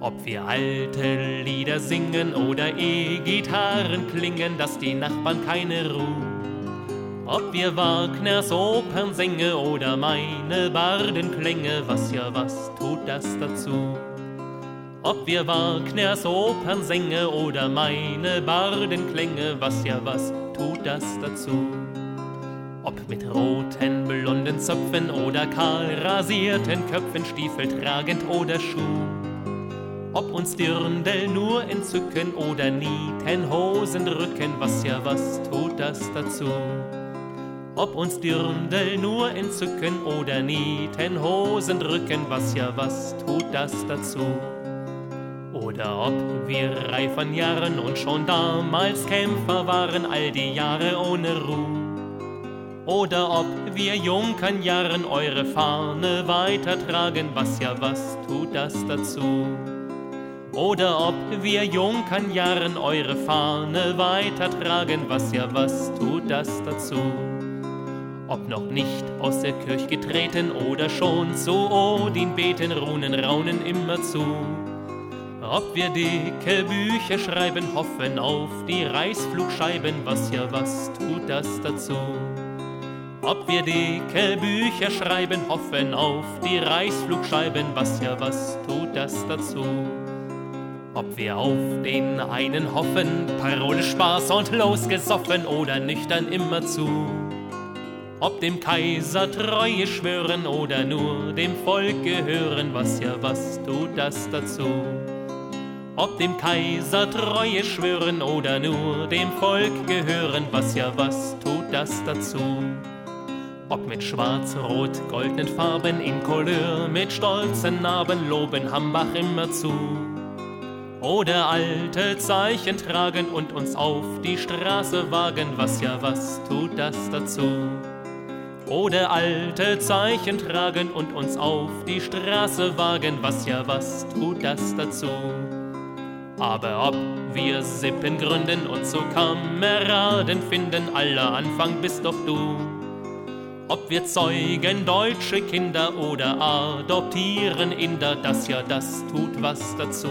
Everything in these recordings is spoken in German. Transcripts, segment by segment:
Ob wir alte Lieder singen oder E-Gitarren klingen, dass die Nachbarn keine Ruhe. Ob wir Wagners Opern singe oder meine Bardenklänge, was ja was tut das dazu? Ob wir Wagners Opern singe oder meine Bardenklänge, was ja was tut das dazu? Ob mit roten, blonden Zöpfen oder kahl rasierten Köpfen, Stiefel tragend oder Schuh. Ob uns Dirndl nur entzücken oder Nieten Hosen drücken, was ja was tut das dazu? Ob uns Dirndl nur entzücken oder Nieten Hosen drücken, was ja was tut das dazu? Oder ob wir reif an Jahren und schon damals Kämpfer waren, all die Jahre ohne Ruhe. Oder ob wir Junkern Jahren eure Fahne weitertragen, was ja was tut das dazu? Oder ob wir Junkern Jahren eure Fahne weitertragen, was ja was tut das dazu? Ob noch nicht aus der Kirche getreten oder schon zu Odin beten, Runen raunen immer zu. Ob wir dicke Bücher schreiben, hoffen auf die Reißflugscheiben, was ja was tut das dazu. Ob wir dicke Bücher schreiben, hoffen auf die Reißflugscheiben, was ja was tut das dazu. Ob wir auf den einen hoffen, Parole Spaß und losgesoffen oder nüchtern immer zu. Ob dem Kaiser Treue schwören oder nur dem Volk gehören, was ja was tut das dazu? Ob dem Kaiser Treue schwören oder nur dem Volk gehören, was ja was tut das dazu? Ob mit schwarz-rot-goldenen Farben in Couleur, mit stolzen Narben loben Hambach immer zu. Oder alte Zeichen tragen und uns auf die Straße wagen, was ja was tut das dazu? Oder alte Zeichen tragen und uns auf die Straße wagen, was ja was tut das dazu? Aber ob wir Sippen gründen und zu Kameraden finden, aller Anfang bist doch du. Ob wir zeugen deutsche Kinder oder adoptieren Inder, das ja das tut was dazu.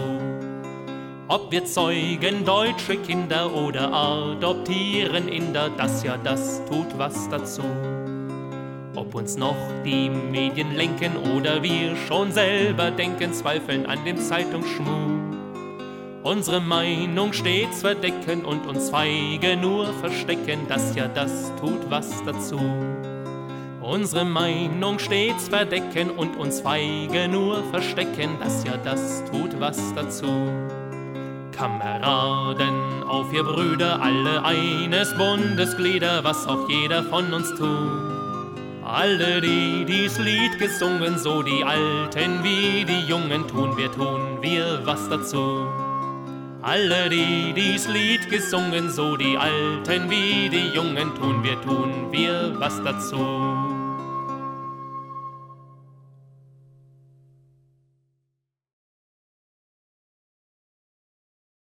Ob wir zeugen deutsche Kinder oder adoptieren Inder, das ja das tut was dazu. Ob uns noch die Medien lenken oder wir schon selber denken, zweifeln an dem Zeitungsschmuh. Unsere Meinung stets verdecken und uns feige nur verstecken, das ja das tut was dazu. Unsere Meinung stets verdecken und uns feige nur verstecken, das ja das tut was dazu. Kameraden, auf ihr Brüder, alle eines Bundesglieder, was auch jeder von uns tut. Alle, die dies Lied gesungen, so die Alten wie die Jungen, tun wir, tun wir was dazu. Alle, die dies Lied gesungen, so die Alten wie die Jungen, tun wir, tun wir was dazu.